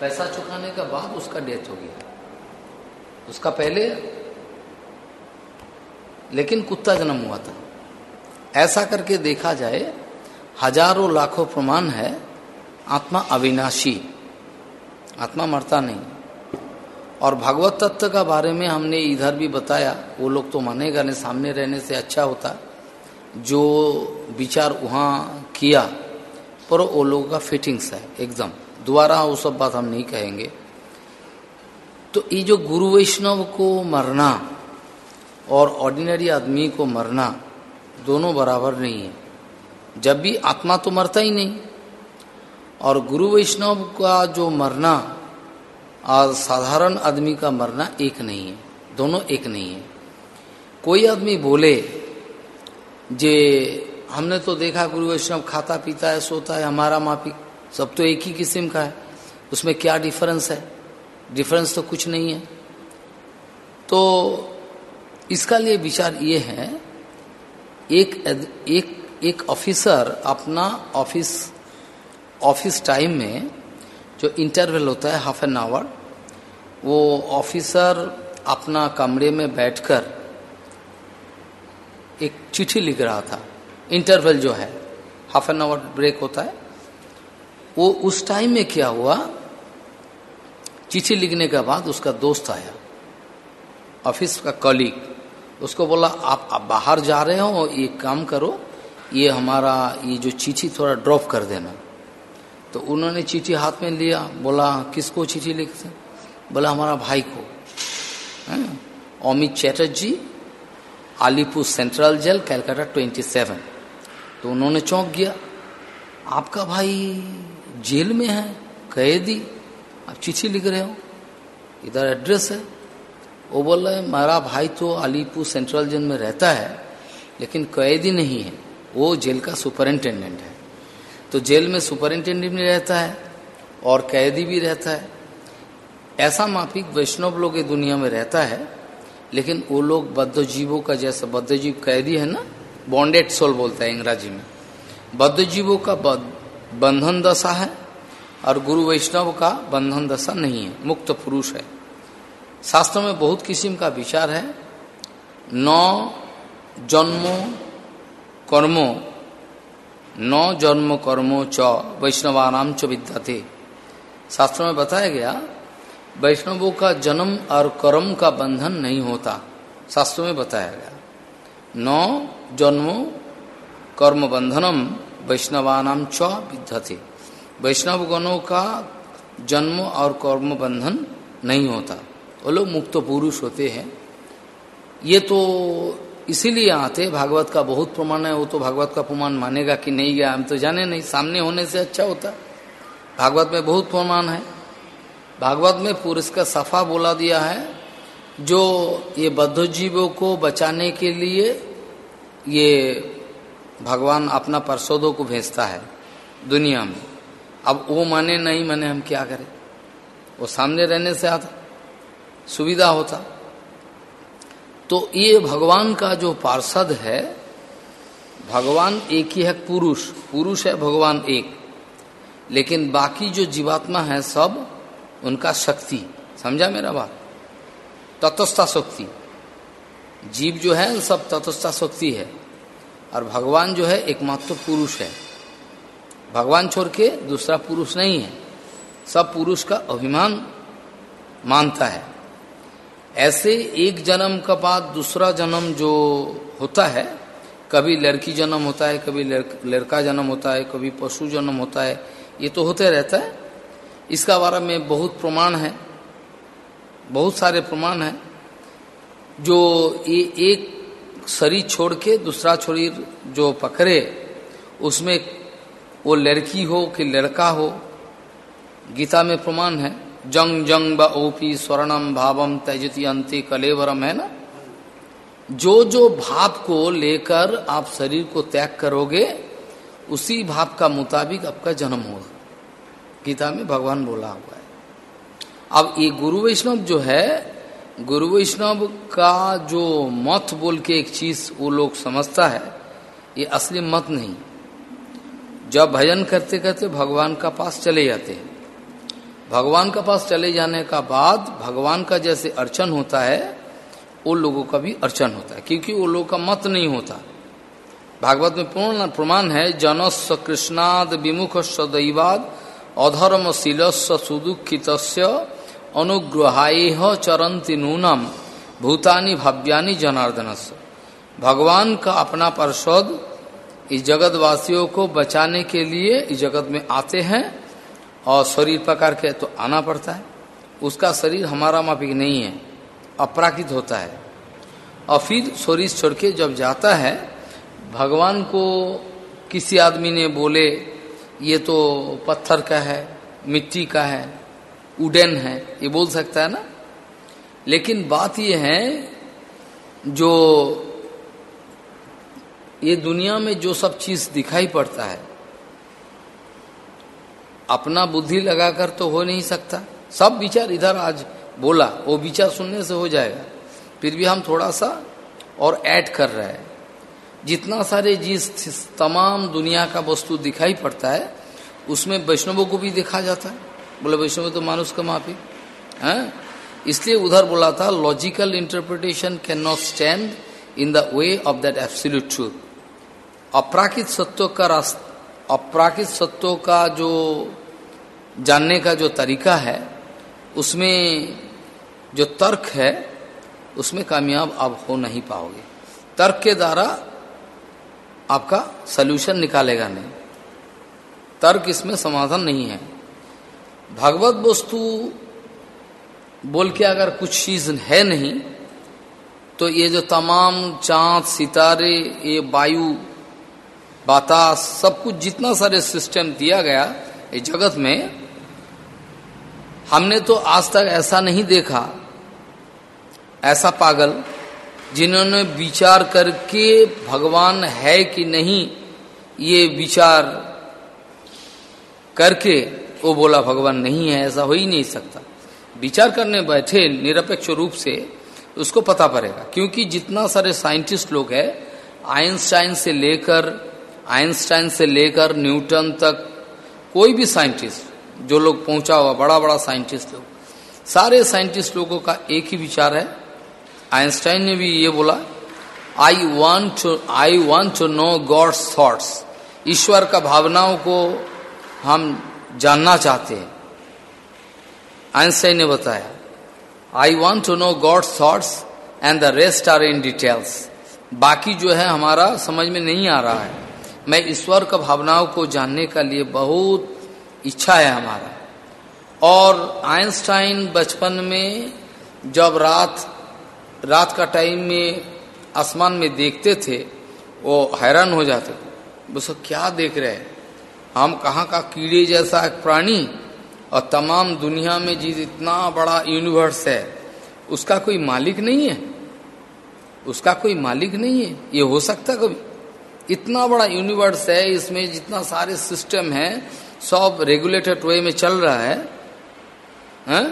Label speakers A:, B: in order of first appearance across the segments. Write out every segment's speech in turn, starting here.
A: पैसा चुकाने के बाद उसका डेथ हो गया। उसका पहले, लेकिन कुत्ता जन्म हुआ था। ऐसा करके देखा जाए, हज़ारों लाखों प्रमाण है, आत्मा अविनाशी। आत्मा मरता नहीं। और भगवत तत्व का बारे में हमने इधर भी बताया, वो लोग तो मानेगा नहीं, सामने रहने से अच्छा होता। जो विचार वहाँ किया, पर वो लोगों का फिटिंग्स है, एकदम। दोबारा वो सब बात हम नहीं कहेंगे। तो ये जो गुरु वैष्णव को मरना और ऑर्डिनरी आदमी को मरना दोनों बराबर नहीं है। जब भी आत्मा तो मरता ही नहीं। और गुरु वैष्णव का जो मरना और साधारण आदमी का मरना एक नहीं है, दोनों एक नहीं है। कोई आदमी बोले जे हमने तो देखा गुरु वैष्णव खाता पीता है, सोता है, हमारा माफ़ी सब तो एक ही किस्म का है। उसमें क्या डिफरेंस है? डिफरेंस तो कुछ नहीं है। तो इसका लिए विचार ये है, एक एक एक ऑफिसर अपना ऑफ़िस ऑफ़िस टाइम में जो इंटरवल होता है हाफ़ एन आवर वो ऑफिसर अपना कमरे में बैठकर एक चिट्ठी लिख रहा था। इंटरवल जो है हाफ़ एन आवर ब्रेक होता है। वो उस टाइम में क्या हुआ? चिट्ठी लिखने के बाद उसका दोस्त आया ऑफ़िस का कलीग उसको बोला आप, आप बाहर जा रहे हो ये काम करो ये हमारा ये जो चिट्ठी थोड़ा ड्रॉप कर देना। तो उन्होंने चिट्ठी हाथ में लिया बोला किसको चिट्ठी लिखते बोला हमारा भाई को। अमित चैटर्जी आलीपुर सेंट्रल जेल कैलकाटा 27 तो उन्होंने चौंक गया आपका भाई जेल में है, कैदी। आप चिट्ठी लिख रहे हो। इधर एड्रेस है। वो बोल रहे मेरा भाई तो अलीपुर सेंट्रल जेल में रहता है, लेकिन कैदी नहीं है। वो जेल का सुपरिंटेंडेंट है। तो जेल में सुपरिंटेंडेंट भी रहता है और कैदी भी रहता है। ऐसा माफिक वैष्णव लोग दुनिया में रहता है, लेकिन वो लोग बद्ध जीवों का जैसा बद्ध जीव कैदी है ना, बॉन्डेड सोल बोलता है अंग्रेज़ी में। बद्ध जीवों का बंधन दशा है और गुरु वैष्णव का बंधन दशा नहीं है, मुक्त पुरुष है। शास्त्रों में बहुत किस्म का विचार है। नौ जन्मो कर्मो, नौ जन्म कर्मो च वैष्णवानाम च विद्याते। शास्त्रों में बताया गया, वैष्णवों का जन्म और कर्म का बंधन नहीं होता। शास्त्रों में बताया गया, नौ जन्मो कर्म बंधनम वैष्णवानाम च विद्यते। वैष्णव गणों का जन्म और कर्म बंधन नहीं होता। वो लोग मुक्त पुरुष होते हैं। ये तो इसीलिए आते भागवत का बहुत प्रमाण है, वो तो भागवत का प्रमाण मानेगा कि नहीं गया, हम तो जाने नहीं, सामने होने से अच्छा होता। भागवत में बहुत प्रमाण है। भागवत में पुरुष का सफ़ा बोला दिया है, जो ये बद्ध जीवों को बचाने के लिए ये भगवान अपना परसोदों को भेजता है दुनिया में। अब वो माने, नहीं माने, हम क्या करें? वो सामने रहने से आता, सुविधा होता। तो ये भगवान का जो पार्षद है, भगवान एक ही है पुरुष। पुरुष है भगवान एक। लेकिन बाकी जो जीवात्मा है सब, उनका शक्ति। समझा मेरा बात? तटस्था शक्ति। जीव जो है, सब तटस्था शक्ति है। और भगवान जो है एकमात्र पुरुष है। भगवान छोड़ के दूसरा पुरुष नहीं है। सब पुरुष का अभिमान मानता है। ऐसे एक जन्म का बाद दूसरा जन्म जो होता है, कभी लड़की जन्म होता है, कभी लड़का जन्म होता है, कभी पशु जन्म होता है, ये तो होते रहता है। इसका बारे में बहुत प्रमाण है, बहुत सारे प्रमाण हैं, जो ये एक शरीर छोड़ के दूसरा शरीर जो पकड़े, उसमें वो लड़की हो कि लड़का हो, गीता में प्रमाण है, जंग जंग ब ओपी स्वर्णम भावम त्यजती अंति कलेवरम, है ना? जो जो भाव को लेकर आप शरीर को त्याग करोगे, उसी भाव का मुताबिक आपका जन्म होगा। गीता में भगवान बोला हुआ है। अब ये गुरु वैष्णव जो है गुरु वैष्णव का जो मत बोल के एक चीज़ वो लोग समझता है, ये असली मत नहीं। जब भजन करते करते भगवान का पास चले जाते हैं। भगवान का पास चले जाने का बाद भगवान का जैसे अर्चन होता है, वो लोगों का भी अर्चन होता है, क्योंकि वो लोगों का मत नहीं होता। भागवत में पूर्ण प्रमाण है, जनस्व कृष्णाद विमुख दैवाद, अधर्म शीलस्व सुदुखित अनुग्रहाय चरंती नूनम, भूतानी भव्यानी जनार्दन भगवान का अपना परिषद इस जगतवासियों को बचाने के लिए इस जगत में आते हैं और शरीर पकड़ के तो आना पड़ता है। उसका शरीर हमारा माफिक नहीं है, अपराकित होता है। और फिर शरीर छोड़ के जब जाता है, भगवान को किसी आदमी ने बोले, ये तो पत्थर का है, मिट्टी का है उडन है, ये बोल सकता है ना? लेकिन बात ये है, जो ये दुनिया में जो सब चीज़ दिखाई पड़ता है, अपना बुद्धि लगाकर तो हो नहीं सकता। सब विचार इधर आज बोला, वो विचार सुनने से हो जाएगा। फिर भी हम थोड़ा सा और ऐड कर रहे हैं। जितना सारे जिस तमाम दुनिया का वस्तु दिखाई पड़ता है, उसमें वैष्णवों को भी देखा जाता है। बोले वैष्णव तो मानुष का माफ़ी। है? इसलिए उधर बोला था logical interpretation can not stand in the way of that absolute truth अपराकित सत्यों का रास्ता अपराकित सत्यों का जो जानने का जो तरीका है, उसमें जो तर्क है, उसमें कामयाब आप हो नहीं पाओगे। तर्क के द्वारा आपका सल्यूशन निकालेगा नहीं। तर्क इसमें समाधान नहीं है। भगवत वस्तु बोल के अगर कुछ चीज़ है नहीं तो ये जो तमाम चाँद, सितारे, ये वायु बातास सब कुछ जितना सारे सिस्टम दिया गया इस जगत में, हमने तो आज तक ऐसा नहीं देखा। ऐसा पागल, जिन्होंने विचार करके भगवान है कि नहीं, ये विचार करके वो बोला, भगवान, नहीं है, ऐसा हो ही नहीं सकता। विचार करने बैठे निरपेक्ष रूप से उसको पता पड़ेगा, क्योंकि जितना सारे साइंटिस्ट लोग हैं, आइंस्टाइन से लेकर, आइंस्टाइन से लेकर न्यूटन तक, कोई भी साइंटिस्ट, जो लोग पहुँचा हुआ बड़ा बड़ा साइंटिस्ट लोग, सारे साइंटिस्ट लोगों का एक ही विचार है। आइंस्टाइन ने भी ये बोला I want to I want to know God's thoughts ईश्वर का भावनाओं को हम जानना चाहते हैं। आइंस्टाइन ने बताया I want to know God's thoughts and the rest are in details बाकी जो है हमारा समझ में नहीं आ रहा है। मैं ईश्वर का भावनाओं को जानने का लिए बहुत इच्छा है हमारा। और आइंस्टाइन बचपन में जब रात रात का टाइम में आसमान में देखते थे, वो हैरान हो जाते वो सब क्या देख रहे हैं? हम कहाँ का कीड़े जैसा एक प्राणी और तमाम दुनिया में जिस इतना बड़ा यूनिवर्स है उसका कोई मालिक नहीं है? उसका कोई मालिक नहीं है? ये हो सकता कभी? इतना बड़ा यूनिवर्स है इसमें जितना सारे सिस्टम है सब रेगुलेटेड वे में चल रहा है, है?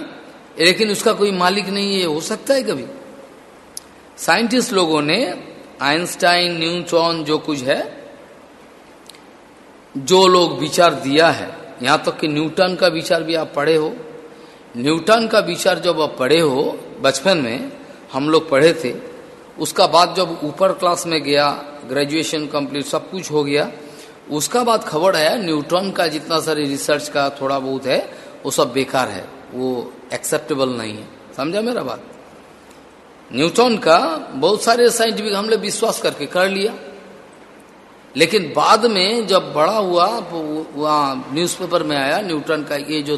A: लेकिन उसका कोई मालिक नहीं है हो सकता है कभी? साइंटिस्ट लोगों ने आइंस्टाइन न्यूटन जो कुछ है जो लोग विचार दिया है, यहाँ तक कि न्यूटन का विचार भी आप पढ़े हो। न्यूटन का विचार जब आप पढ़े हो, बचपन में हम लोग पढ़े थे, उसका बाद जब ऊपर क्लास में गया, ग्रेजुएशन कंप्लीट, सब कुछ हो गया, उसका बाद खबर आया, न्यूटन का जितना सारे रिसर्च का थोड़ा बहुत है, वो सब बेकार है, वो एक्सेप्टेबल नहीं है। समझा मेरा बात? न्यूटन का बहुत सारे साइंटिफिक हमने विश्वास करके कर लिया। लेकिन बाद में जब बड़ा हुआ वहाँ न्यूज़पेपर में आया, न्यूटन का ये जो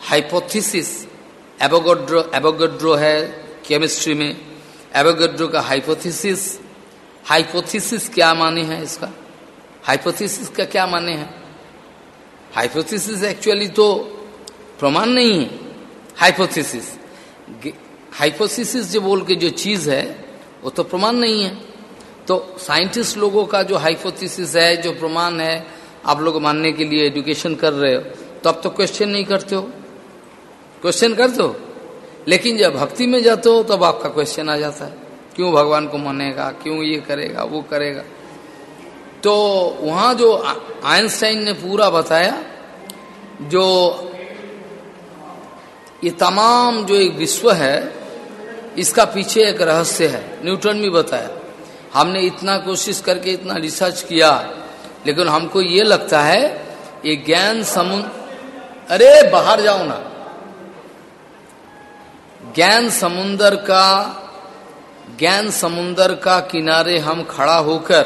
A: हाइपोथेसिस एबोगोड्रो एबोगोड्रो है केमिस्ट्री में। एवोगेड्रो का हाइपोथेसिस हाइपोथेसिस क्या माने हैं इसका? हाइपोथेसिस का क्या माने हैं? हाइपोथेसिस एक्चुअली तो प्रमाण नहीं है। हाइपोथेसिस हाइपोथेसिस जो बोल के जो चीज़ है, वो तो प्रमाण नहीं है। तो साइंटिस्ट लोगों का जो हाइपोथेसिस है, जो प्रमाण है, आप लोग मानने के लिए एजुकेशन कर रहे हो तो आप तो क्वेश्चन नहीं करते हो। क्वेश्चन कर दो लेकिन जब भक्ति में जाते हो, तब आपका क्वेश्चन आ जाता है। क्यों भगवान को मानेगा? क्यों ये करेगा? वो करेगा? तो वहाँ जो आइंस्टाइन ने पूरा बताया, जो ये तमाम जो एक विश्व है, इसका पीछे एक रहस्य है। न्यूटन भी बताया। हमने इतना कोशिश करके इतना रिसर्च किया, लेकिन हमको ये लगता है, ये ज्ञान समुद्र अरे बाहर जाओ ना। ज्ञान समुन्दर का, ज्ञान समुन्दर का किनारे हम खड़ा होकर,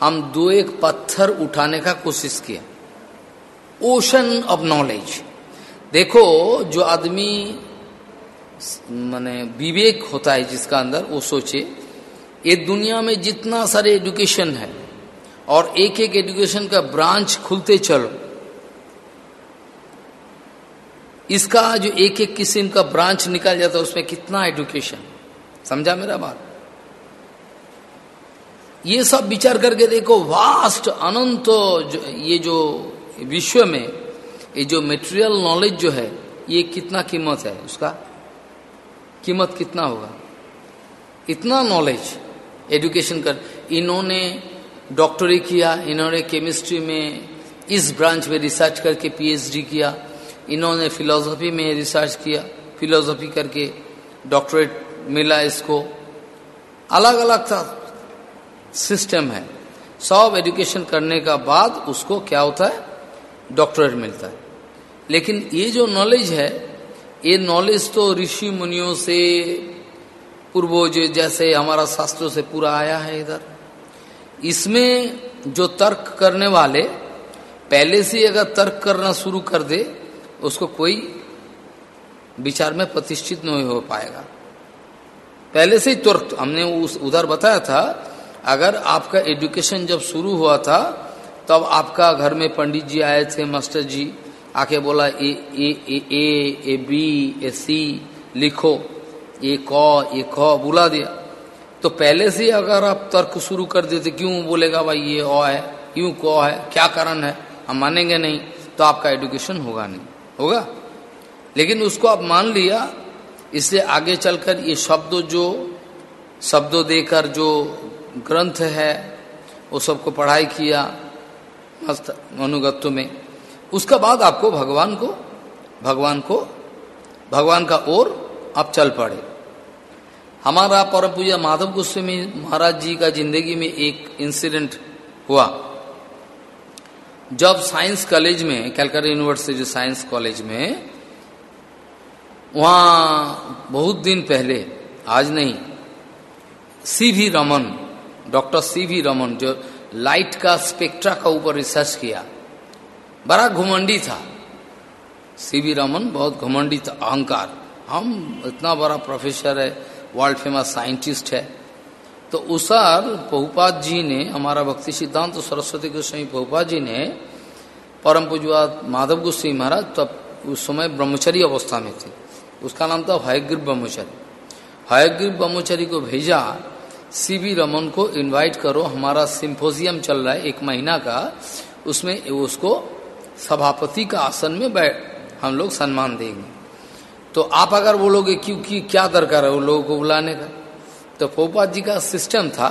A: हम दो एक पत्थर उठाने का कोशिश किया। ओशन ऑफ़ नॉलेज देखो, जो आदमी माने विवेक होता है जिसका अंदर, वो सोचे ये दुनिया में जितना सारे एजुकेशन है और एक एक एजुकेशन का ब्रांच खुलते चलो। इसका जो एक एक किस्म का ब्रांच निकल जाता है, उसमें कितना एजुकेशन? समझा मेरा बात? ये सब विचार करके देखो वास्ट अनंत ये जो विश्व में, ये जो मेटेरियल नॉलेज जो है, ये कितना कीमत है उसका? कीमत कितना होगा? इतना नॉलेज एजुकेशन कर, इन्होंने डॉक्टरी किया, इन्होंने केमिस्ट्री में इस ब्रांच में रिसर्च करके पीएचडी किया, इन्होंने फिलोसफी में रिसर्च किया फिलोसफी करके डॉक्टरेट मिला इसको। अलग अलग था सिस्टम है। सब एजुकेशन करने का बाद उसको क्या होता है? डॉक्टरेट मिलता है। लेकिन ये जो नॉलेज है, ये नॉलेज तो ऋषि मुनियों से पूर्वज जैसे हमारा शास्त्रों से पूरा आया है इधर। इसमें जो तर्क करने वाले, पहले से अगर तर्क करना शुरू कर दे, उसको कोई विचार में प्रतिष्ठित नहीं हो पाएगा। पहले से ही तुरंत, हमने उस उधर बताया था, अगर आपका एजुकेशन जब शुरू हुआ था, तब आपका घर में पंडित जी आए थे, मास्टर जी, आके बोला ए ए ए ए ए, बी, ए, सी, लिखो। ए क ए ख बुला दिया तो पहले से अगर आप तर्क शुरू कर देते, क्यों बोलेगा भाई ये ओ है, क्यों क है, क्या कारण है, हम मानेंगे नहीं तो आपका एडुकेशन होगा नहीं। होगा? लेकिन उसको आप मान लिया इसलिए आगे चलकर ये शब्द जो, शब्दों देकर जो ग्रंथ है, वो सबको पढ़ाई किया, मस्त अनुगत्व में, उसका बाद आपको भगवान को भगवान को, भगवान का ओर आप चल पड़े। हमारा परम पूजा माधव गोस्वामी महाराज जी का ज़िंदगी में एक इंसिडेंट हुआ। जब साइंस कॉलेज में कैलकाटा यूनिवर्सिटी साइंस कॉलेज में, वहाँ बहुत दिन पहले, आज नहीं C V Raman doctor C V Raman जो लाइट का स्पेक्ट्रा का ऊपर रिसर्च किया। बड़ा घुमंडी था। सी वी रमन बहुत घुमंडी था, अहंकार। हम इतना बड़ा प्रोफेसर है वर्ल्ड फ़ेमस साइंटिस्ट है। तो उसार बहुपात जी ने, हमारा भक्ति सिद्धांत तो सरस्वती गोस्वामी बहुपात जी ने, परम पूजवाद माधव गोस्वामी महाराज, तब उस समय ब्रह्मचरी अवस्था में थे। उसका नाम था हयग्रीव ब्रह्मचरी। हयग्रीव ब्रह्मचरी को भेजा सी वी रमन को इनवाइट करो, हमारा सिंपोजियम चल रहा है एक महीना का, उसमें उसको सभापति का आसन में बैठ हम लोग सम्मान देंगे। तो आप अगर बोलोगे क्योंकि क्या दरकार है उन लोगों को बुलाने का? तो पोपा जी का सिस्टम था,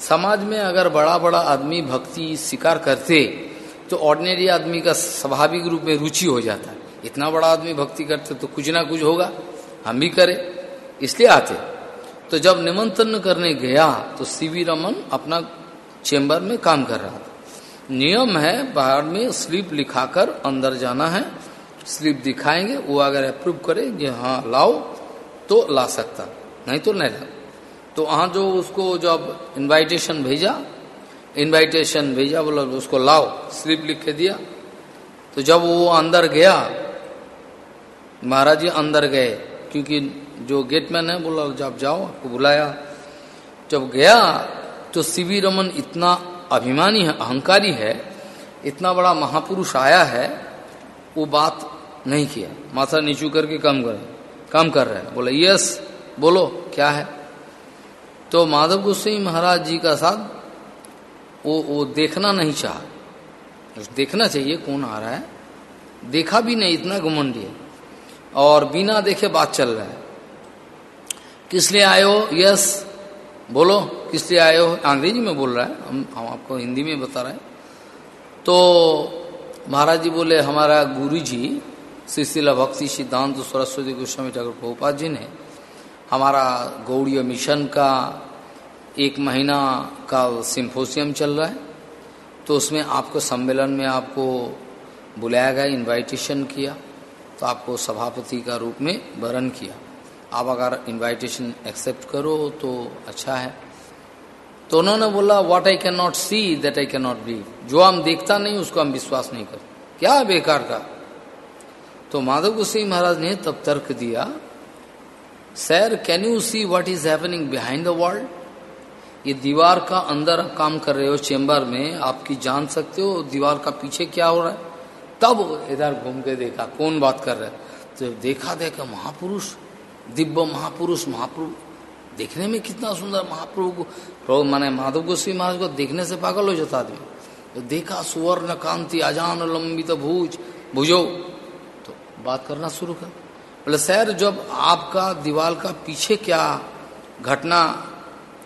A: समाज में अगर बड़ा बड़ा आदमी भक्ति स्वीकार करते तो ऑर्डिनरी आदमी का स्वाभाविक रूप में रुचि हो जाता। है इतना बड़ा आदमी भक्ति करते तो कुछ ना कुछ होगा, हम भी करें, इसलिए आते। तो जब निमंत्रण करने गया तो सीवी रमन अपना चेंबर में काम कर रहा था। नियम है, बाहर में स्लिप लिखाकर अंदर जाना है स्लिप दिखाएँगे, वो अगर अप्रूव करे कि हाँ लाओ तो ला सकता। नहीं तो नहीं ला। तो वहाँ जो उसको जब इनविटेशन भेजा इनविटेशन भेजा, बोला उसको लाओ, स्लिप लिख के दिया। तो जब वो अंदर गया, महाराज जी अंदर गए, क्योंकि जो गेटमैन है, बोला जब जाओ, आपको बुलाया। जब गया तो सीवी रमन इतना अभिमानी है, अहंकारी है, इतना बड़ा महापुरुष आया है, वो बात नहीं किया। माथा नीचू करके काम कर काम कर रहे हैं। बोले, यस, बोलो, क्या है? तो माधव गोस्वामी महाराज जी का साथ वो वो देखना नहीं चाह। देखना चाहिए कौन आ रहा है। देखा भी नहीं, इतना घुमंडी और बिना देखे बात चल रहा है। किस लिए हो? यस। बोलो, किस लिए हो? अंग्रेज़ी में बोल रहा है। हम हम आपको हिंदी में बता रहे हैं। तो महाराज जी बोले, हमारा गुरु जी श्रीशिला भक्ति सिद्धांत सरस्वती गोस्वामी ठाकुर प्रभुपाद जी ने हमारा गौड़ीय मिशन का एक महीना का सिंपोसियम चल रहा है। तो उसमें आपको सम्मेलन में आपको बुलाया गया इनवाइटेशन किया तो आपको सभापति का रूप में वरण किया। आप अगर इनवाइटेशन एक्सेप्ट करो तो अच्छा है। तो उन्होंने बोला what I can not see that I can not believe जो हम देखता नहीं, उसको हम विश्वास नहीं करते। क्या बेकार का तो माधव गुस्सी महाराज ने तब तर्क दिया, sir can you see what is happening behind the world ये दीवार का अंदर काम कर रहे हो चेंबर में, आपकी जान सकते हो, दीवार का पीछे क्या हो रहा है? तब इधर घूम के देखा, कौन बात कर रहा है? तो देखा देखा, महापुरुष, दिव्य महापुरुष महापुरुष देखने में कितना सुंदर महाप्रभु को, प्रभु माने माधव गोस्वी महाराज को देखने से पागल हो जाता आदमी। तो देखा, सुवर्ण कांति, अजान लंबित भूज, भुजो बात करना शुरू कर। बोले, सर, जब आपका दीवार का पीछे क्या घटना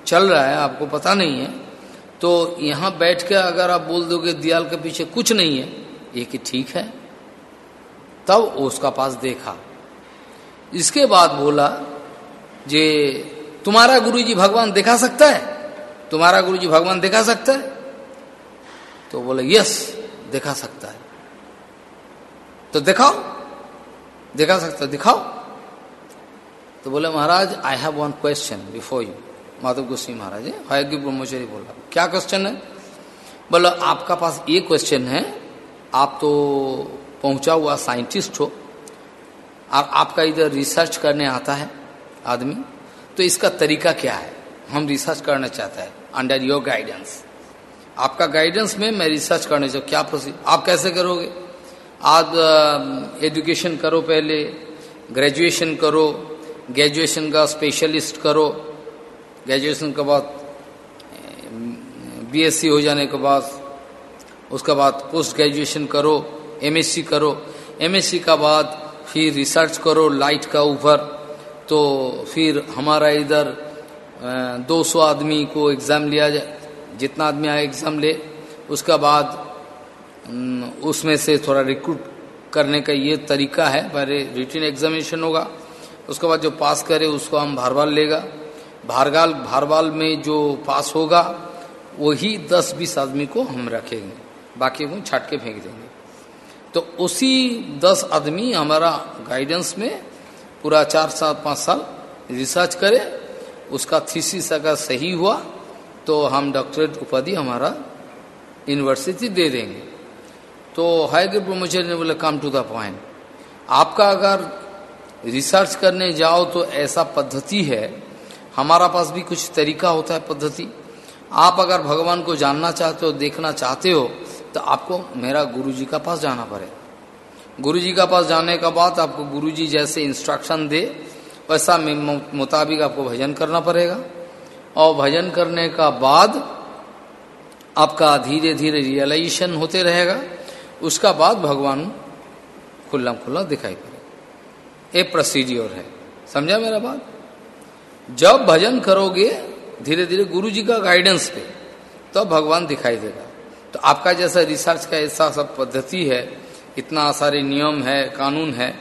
A: चल रहा है, आपको पता नहीं है तो यहाँ बैठ के अगर आप बोल दोगे दीवाल के पीछे कुछ नहीं है, ये कि ठीक है? तब उसका पास देखा। इसके बाद बोला, जे, तुम्हारा गुरुजी भगवान दिखा सकता है? तुम्हारा गुरुजी भगवान दिखा सकता है? तो बोले, यस, दिखा सकता है। तो दिखाओ। दिखा सकता, दिखाओ। तो बोले, Maharaj I have one question before you Madhav गोस्वी Maharaj हयज्ञ ब्रह्मचारी बोला क्या क्वेश्चन है? बोलो, आपका पास ये क्वेश्चन है, आप तो पहुँचा हुआ साइंटिस्ट हो, और आपका इधर रिसर्च करने आता है आदमी। तो इसका तरीका क्या है? हम रिसर्च करना चाहते हैं अंडर योर गाइडेंस आपका गाइडेंस में मैं रिसर्च करने चाहूँ क्या प्रोसीड आप कैसे करोगे? आप एजुकेशन करो पहले ग्रेजुएशन करो ग्रेजुएशन का स्पेशलिस्ट करो ग्रेजुएशन के बाद बीएससी हो जाने के बाद, उसके बाद पोस्ट ग्रेजुएशन करो एमएससी करो एमएससी का बाद फिर रिसर्च करो लाइट का ऊपर तो फिर हमारा इधर 200 आदमी को एग्ज़ाम लिया जाए, जितना आदमी आए एग्ज़ाम ले, उसका बाद उसमें से थोड़ा रिक्रूट करने का ये तरीका है, पहले रिटर्न एग्जामिनेशन होगा, उसके बाद जो पास करे उसको हम भारवाल लेगा। भारगाल भारवाल में जो पास होगा, वही दस बीस आदमी को हम रखेंगे, बाकी को छाट के फेंक देंगे। तो उसी दस आदमी हमारा गाइडेंस में पूरा चार साल, पाँच साल रिसर्च करे, उसका थीसिस अगर सही हुआ तो हम डॉक्टरेट उपाधि हमारा यूनिवर्सिटी दे देंगे। तो हाईगे ब्रह्मचर्य ने बोले कम टू द पॉइंट आपका अगर रिसर्च करने जाओ तो ऐसा पद्धति है, हमारा पास भी कुछ तरीका होता है पद्धति। आप अगर भगवान को जानना चाहते हो, देखना चाहते हो तो आपको मेरा गुरुजी का पास जाना पड़ेगा गुरुजी का पास जाने का बाद आपको गुरुजी जैसे इंस्ट्रक्शन दे, वैसा मुताबिक आपको भजन करना पड़ेगा। और भजन करने का बाद आपका धीरे धीरे रियलाइजेशन होते रहेगा। उसका बाद भगवान खुल्ला खुल्ला दिखाई पड़ेगा ये प्रोसीड्योर है। समझा मेरा बात? जब भजन करोगे, धीरे धीरे गुरु जी का गाइडेंस पे तो भगवान दिखाई देगा। तो आपका जैसा रिसर्च का ऐसा सब पद्धति है, इतना सारे नियम है, कानून है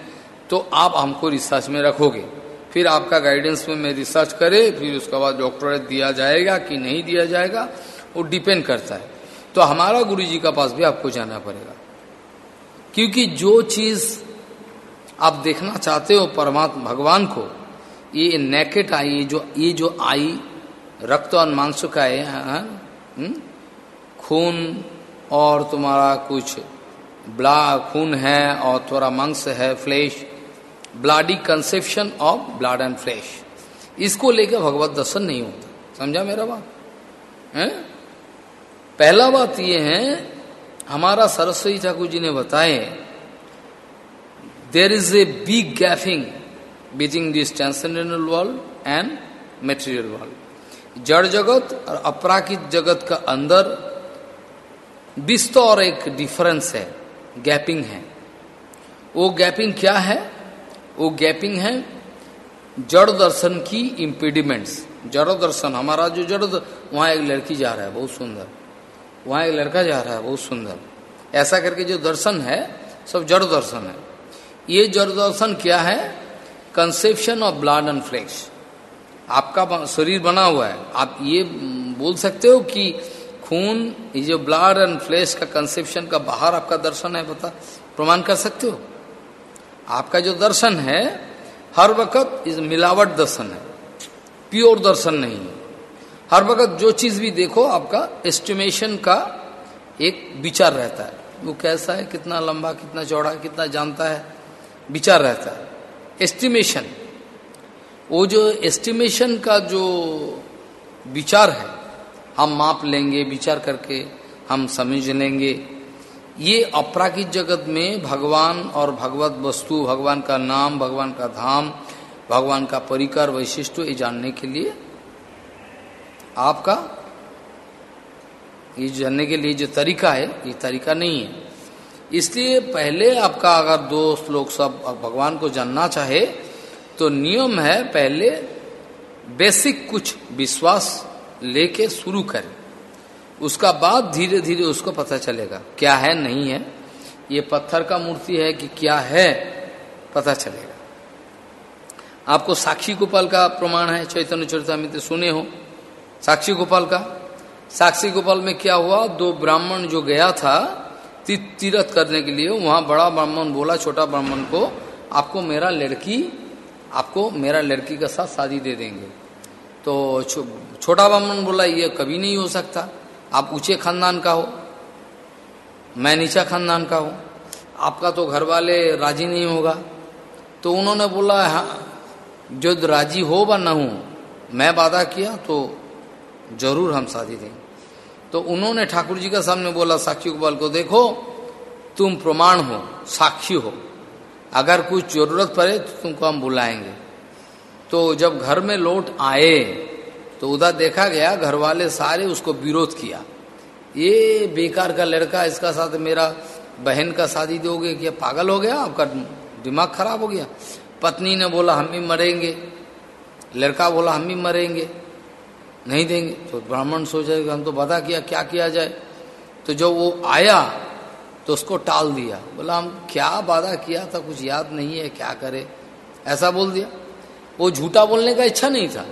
A: तो आप हमको रिसर्च में रखोगे। फिर आपका गाइडेंस में मैं रिसर्च करे, फिर उसके बाद डॉक्टरेट दिया जाएगा कि नहीं दिया जाएगा, वो डिपेंड करता है। तो हमारा गुरु जी का पास भी आपको जाना पड़ेगा। क्योंकि जो चीज़ आप देखना चाहते हो परमात्मा भगवान को ये नेकेट आई ये जो ये जो आई रक्त और मांस का है हाँ, हम्म? खून और तुम्हारा कुछ ब्ला खून है और थोड़ा मांस है flesh bloody conception of blood and flesh इसको लेकर भगवत दर्शन नहीं होता। समझा मेरा बात? है? पहला बात यह है हमारा सरस्वती ठाकुर जी ने बताए there is a big gaping between this transcendental world and material world जड़ जगत और अपराकित जगत का अंदर विस्त और एक डिफरेंस है गैपिंग है। वो गैपिंग क्या है? वो गैपिंग है जड़ दर्शन की इम्पीडिमेंट्स जड़ दर्शन, हमारा जो जड़ वहाँ एक लड़की जा रहा है, बहुत सुंदर। वहाँ एक लड़का जा रहा है, बहुत सुंदर। ऐसा करके जो दर्शन है, सब जड़ दर्शन है। ये जड़ दर्शन क्या है? Conception of blood and flesh आपका शरीर बना हुआ है। आप ये बोल सकते हो कि खून, ये जो ब्लड एंड फ्लेश का कंसेप्शन का बाहर आपका दर्शन है, बता, प्रमाण कर सकते हो? आपका जो दर्शन है, हर वक्त इस मिलावट दर्शन है। प्योर दर्शन नहीं है। हर वक्त जो चीज़ भी देखो, आपका एस्टिमेशन का एक विचार रहता है। वो कैसा है, कितना लंबा, कितना चौड़ा, कितना जानता है, विचार रहता है। एस्टिमेशन वो जो एस्टिमेशन का जो विचार है, हम माप लेंगे, विचार करके हम समझ लेंगे। ये अपराकित जगत में भगवान और भगवत वस्तु, भगवान का नाम, भगवान का धाम, भगवान का परिकर, वैशिष्ट, ये जानने के लिए आपका, ये जानने के लिए जो तरीका है, ये तरीका नहीं है। इसलिए पहले आपका अगर दोस्त लोग सब भगवान को जानना चाहे तो नियम है पहले बेसिक कुछ विश्वास लेके शुरू करें। उसका बाद धीरे धीरे उसको पता चलेगा, क्या है, नहीं है। ये पत्थर का मूर्ति है कि क्या है, पता चलेगा। आपको साक्षी गोपाल का प्रमाण है, चैतन्य चरितमित सुने हो। साक्षी गोपाल का। साक्षी गोपाल में क्या हुआ? दो ब्राह्मण जो गया था तीरथ करने के लिए वहाँ बड़ा ब्राह्मण बोला छोटा ब्राह्मण को आपको मेरा लड़की आपको मेरा लड़की का साथ शादी दे देंगे। तो छो, छोटा ब्राह्मण बोला ये कभी नहीं हो सकता। आप ऊँचे खानदान का हो मैं नीचा खानदान का हूँ। आपका तो घर वाले राज़ी नहीं होगा। तो उन्होंने बोला हाँ जो राज़ी हो व न हो मैं वादा किया तो ज़रूर हम शादी देंगे तो उन्होंने ठाकुर जी का सामने बोला, साक्षी गोपाल को देखो, तुम प्रमाण हो, साक्षी हो। अगर कुछ ज़रूरत पड़े तो तुमको हम बुलाएँगे। तो जब घर में लौट आए तो उधर देखा गया घर वाले सारे उसको विरोध किया। ये बेकार का लड़का, इसका साथ मेरा बहन का शादी दोगे क्या? पागल हो गया? आपका दिमाग खराब हो गया? पत्नी ने बोला, हम भी मरेंगे। लड़का बोला, हम भी मरेंगे। नहीं देंगे तो ब्राह्मण सोचे हम तो बता किया, क्या किया जाए? तो जब वो आया तो उसको टाल दिया। बोला, हम क्या वादा किया था? कुछ याद नहीं है, क्या करे? ऐसा बोल दिया। वो झूठा बोलने का इच्छा नहीं था।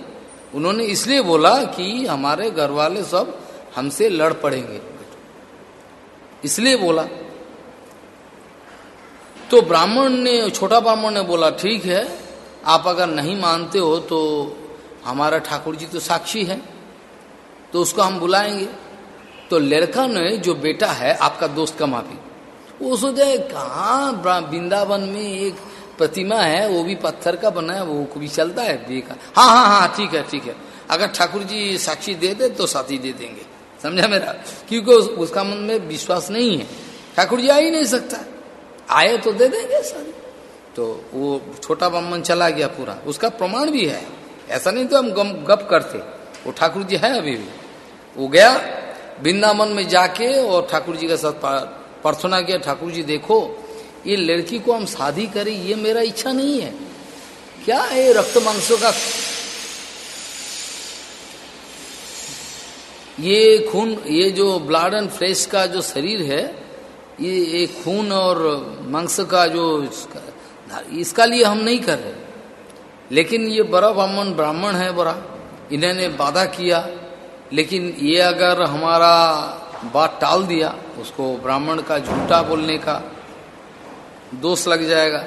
A: उन्होंने इसलिए बोला कि हमारे घर वाले सब हमसे लड़ पड़ेंगे। इसलिए बोला। तो ब्राह्मण ने, छोटा ब्राह्मण ने बोला, ठीक है, आप अगर नहीं मानते हो तो हमारा ठाकुर जी तो साक्षी है तो उसको हम बुलाएँगे। तो लड़का ने, जो बेटा है, आपका दोस्त का माफ़ी। वो सोचे कहा वृंदावन में एक प्रतिमा है, वो भी पत्थर का बना है, वो भी चलता है? बेका हाँ हाँ हाँ ठीक है ठीक है। अगर ठाकुर जी साक्षी दे दे तो साथी दे देंगे। समझा मेरा? क्योंकि उसका मन में विश्वास नहीं है। ठाकुर जी आ ही नहीं सकता। आए तो दे देंगे सारी। तो वो छोटा ब्राह्मण चला गया पूरा। उसका प्रमाण भी है। ऐसा नहीं तो हम गम, गप करते। वो ठाकुर जी है अभी भी। वो गया, वृंदावन में जाके और ठाकुर जी के साथ प्रार्थना किया ठाकुर जी देखो, ये लड़की को हम शादी करें, ये मेरा इच्छा नहीं है। क्या है रक्त मांसों का ये खून, ये जो ब्लड एंड फ्लेश का जो शरीर है, ये खून और मांस का जो इसका लिए हम नहीं कर रहे। लेकिन ये बड़ा ब्राह्मण ब्राह्मण है बड़ा। इन्होंने वादा किया, लेकिन ये अगर हमारा बात टाल दिया, उसको ब्राह्मण का झूठा बोलने का दोष लग जाएगा।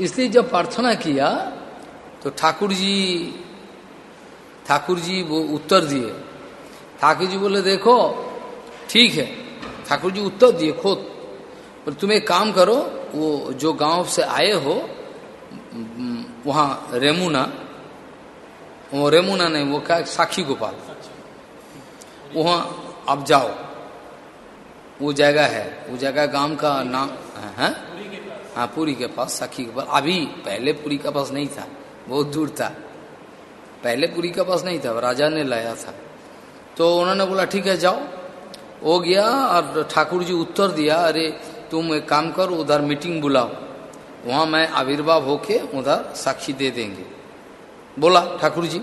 A: इसलिए जब प्रार्थना किया तो ठाकुर जी ठाकुर जी वो उत्तर दिए। ठाकुर जी बोले, देखो, ठीक है। ठाकुर जी उत्तर दिए, खोद, पर तुम एक काम करो, वो जो गाँव से आए हो वहाँ रेमुना, वो रेमुना नहीं, वो क्या साक्षी गोपाल। वहाँ अब जाओ। वो जगह है, वो जगह गाँव का नाम, है हाँ? पुरी के पास साखी पास अभी पहले पुरी का पास नहीं था, बहुत दूर था। पहले पुरी का पास नहीं था राजा ने लाया था। तो उन्होंने बोला, ठीक है, जाओ। हो गया, और ठाकुर जी उत्तर दिया, अरे, तुम एक काम करो, उधर मीटिंग बुलाओ। वहाँ मैं आविर्भाव होके उधर साक्षी दे देंगे। बोला ठाकुर जी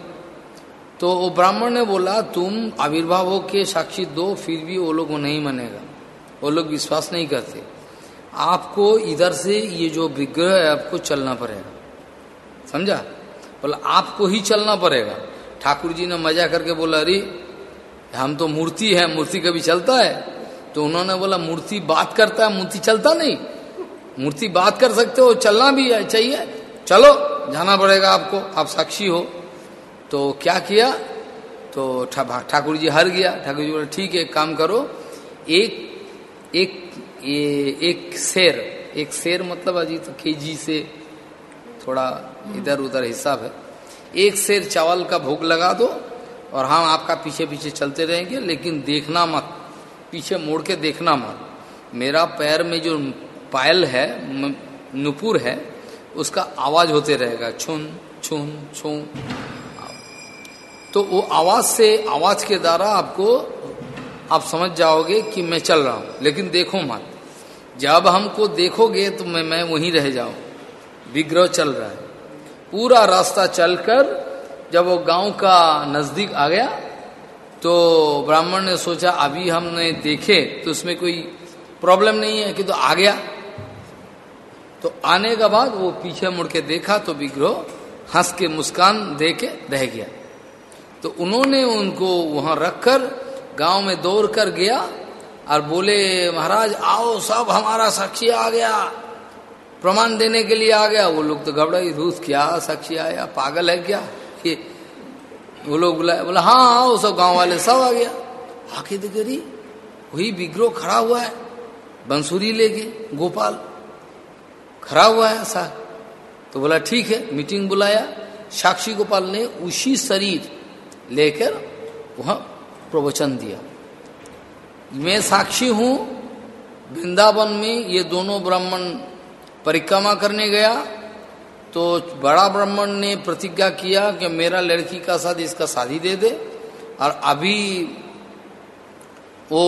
A: तो वो ब्राह्मण ने बोला, तुम आविर्भाव होके साक्षी दो, फिर भी वो लोग नहीं मानेगा। वो लोग विश्वास नहीं करते। आपको इधर से ये जो विग्रह है, आपको चलना पड़ेगा। समझा? बोला, आपको ही चलना पड़ेगा। ठाकुर जी ने मज़ा करके बोला, अरे, हम तो मूर्ति है, मूर्ति कभी चलता है? तो उन्होंने बोला, मूर्ति बात करता है, मूर्ति चलता नहीं। मूर्ति बात कर सकते हो, चलना भी है, चाहिए। चलो, जाना पड़ेगा आपको, आप साक्षी हो। तो क्या किया? तो ठाकुर जी हर गया। ठाकुर जी बोले, ठीक है काम करो, एक एक एक शेर एक शेर मतलब अजी तो के जी से थोड़ा इधर उधर हिसाब है। एक शेर चावल का भोग लगा दो और हम आपका पीछे पीछे चलते रहेंगे, लेकिन देखना मत, पीछे मोड़ के देखना मत। मेरा पैर में जो पायल है नुपुर है, उसका आवाज़ होते रहेगा, छुन छुन छुन। तो वो आवाज़ से, आवाज़ के द्वारा आपको, आप समझ जाओगे कि मैं चल रहा हूँ। लेकिन देखो मत। जब हमको देखोगे तो मैं मैं वहीं रह जाऊँ। विग्रह चल रहा है। पूरा रास्ता चलकर जब वो गाँव का नज़दीक आ गया तो ब्राह्मण ने सोचा, अभी हमने देखे तो उसमें कोई प्रॉब्लम नहीं है कि तो आ गया। तो आने के बाद वो पीछे मुड़ के देखा तो विग्रह हंस के मुस्कान दे के रह गया। तो उन्होंने उनको वहाँ रखकर गाँव में दौड़ कर गया और बोले, महाराज, आओ, सब हमारा साक्षी आ गया। प्रमाण देने के लिए आ गया। वो लोग तो घबराई धूस क्या साक्षी आया? पागल है क्या? कि वो लोग बुलाए, बोला हाँ आओ, सब गाँव वाले सब आ गया। आके देखे, वही विग्रोह खड़ा हुआ है। बंसुरी लेके गोपाल। खड़ा हुआ है ऐसा। तो बोला, ठीक है। मीटिंग बुलाया। साक्षी गोपाल ने उसी शरीर लेकर वह प्रवचन दिया। मैं साक्षी हूँ। वृंदावन में ये दोनों ब्राह्मण परिक्रमा करने गया। तो बड़ा ब्राह्मण ने प्रतिज्ञा किया कि मेरा लड़की का साथ इसका शादी दे दे। और अभी वो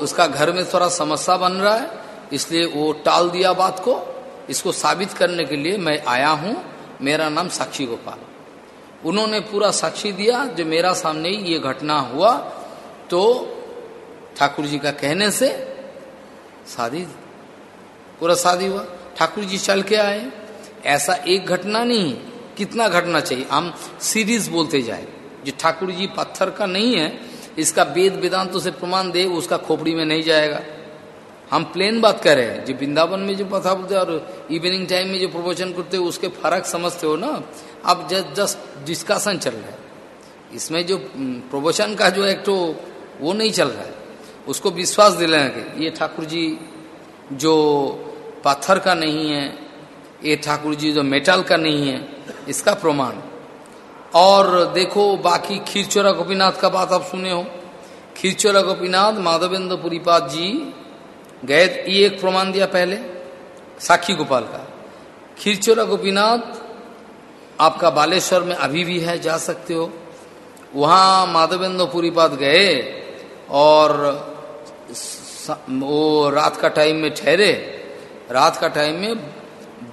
A: उसका घर में थोड़ा समस्या बन रहा है, इसलिए वो टाल दिया बात को। इसको साबित करने के लिए मैं आया हूँ। मेरा नाम साक्षी गोपाल। उन्होंने पूरा साक्षी दिया, जो मेरा सामने ये घटना हुआ तो ठाकुर जी का कहने से शादी, पूरा शादी हुआ। ठाकुर जी चल के आए। ऐसा एक घटना नहीं, कितना घटना चाहिए? हम सीरीज़ बोलते जाए। जो ठाकुर जी पत्थर का नहीं है, इसका वेद वेदांतों से प्रमाण दे, उसका खोपड़ी में नहीं जाएगा। हम प्लेन बात कर रहे हैं। जो वृंदावन में जो पथा बोलते और इवनिंग टाइम में जो प्रवचन करते हो, उसके फ़र्क समझते हो ना? अब जस्ट जस्ट डिस्कशन चल रहा है। इसमें जो प्रवचन का जो एक तो वो नहीं चल रहा है। उसको विश्वास दिलाने के ये ठाकुर जी जो पत्थर का नहीं है, ये ठाकुर जी जो मेटल का नहीं है, इसका प्रमाण। और देखो, बाकी खीरचोरा गोपीनाथ का बात आप सुने हो। खीरचोरा गोपीनाथ, माधवेंद्र पुरीपाद जी गए ये एक प्रमाण दिया पहले, साखी गोपाल का। खीरचोरा गोपीनाथ, आपका बालेश्वर में अभी भी है, जा सकते हो। वहाँ माधवेंद्र पुरीपाद गए और वो रात का टाइम में ठहरे। रात का टाइम में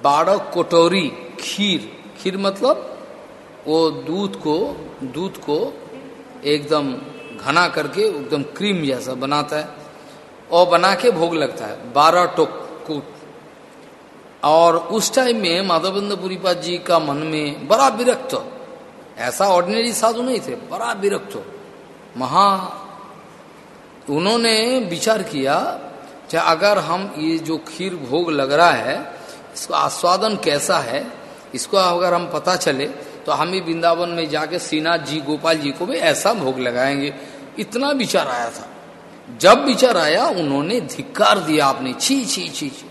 A: बारह कोटोरी खीर खीर मतलब वो दूध को दूध को एकदम घना करके एकदम क्रीम जैसा बनाता है। और बना के भोग लगता है। बारह टोक कूट। और उस टाइम में माधवेंद्र पुरीपाद जी का मन में बड़ा विरक्त। ऐसा ऑर्डिनरी साधु नहीं थे, बड़ा विरक्त। महा, उन्होंने विचार किया कि अगर हम ये जो खीर भोग लग रहा है, इसको आस्वादन कैसा है, इसको अगर हम पता चले तो हम ही वृंदावन में जाके श्रीनाथ जी, गोपाल जी को भी ऐसा भोग लगाएँगे। इतना विचार आया था। जब विचार आया, उन्होंने धिक्कार दिया आपने छी छी छी छी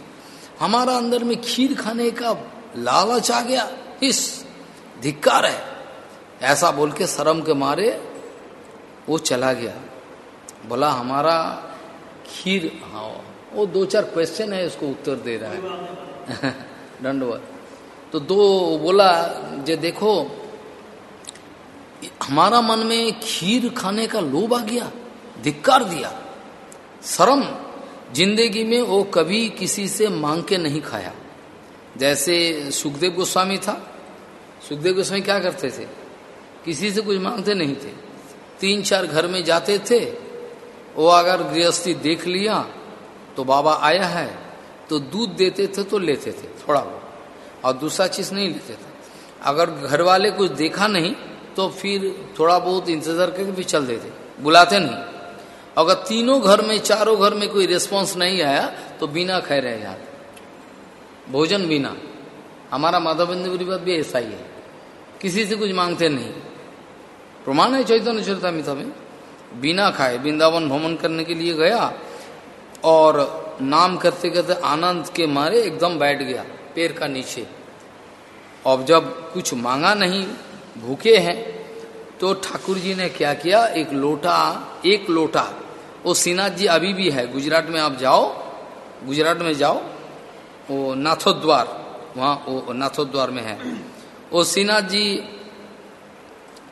A: हमारा अंदर में खीर खाने का लालच आ गया। इस धिक्कार है। ऐसा बोल के शर्म के मारे वो चला गया। बोला, हमारा खीर हाँ वो दो चार क्वेश्चन है उसको उत्तर दे रहा है। दंडवत। तो दो बोला, जो देखो, हमारा मन में खीर खाने का लोभ आ गया, धिक्कार दिया। शर्म। ज़िंदगी में वो कभी किसी से मांग के नहीं खाया। जैसे सुखदेव गोस्वामी था, सुखदेव गोस्वामी क्या करते थे? किसी से कुछ मांगते नहीं थे। तीन चार घर में जाते थे, वो अगर गृहस्थी देख लिया तो बाबा आया है तो दूध देते थे तो लेते थे, थोड़ा बहुत। और दूसरा चीज़ नहीं लेते थे। अगर घर वाले कुछ देखा नहीं तो फिर थोड़ा बहुत इंतज़ार करके फिर चल देते। बुलाते नहीं। अगर तीनों घर में, चारों घर में कोई रिस्पॉन्स नहीं आया तो बिना खाए रह जाते भोजन बिना। हमारा माधवेंद्र बात भी ऐसा ही है। किसी से कुछ मांगते नहीं। प्रमाण है चैतन्य चरिता में। बिना खाए, वृंदावन भ्रमण करने के लिए गया और नाम करते करते आनंद के मारे एकदम बैठ गया पेड़ का नीचे। और जब कुछ मांगा नहीं, भूखे हैं तो ठाकुर जी ने क्या किया? एक लोटा एक लोटा वो सीनाथ जी अभी भी है। गुजरात में आप जाओ, गुजरात में जाओ, वो नाथोद्वार, वहाँ वो नाथोद्वार में है। वो सीनाथ जी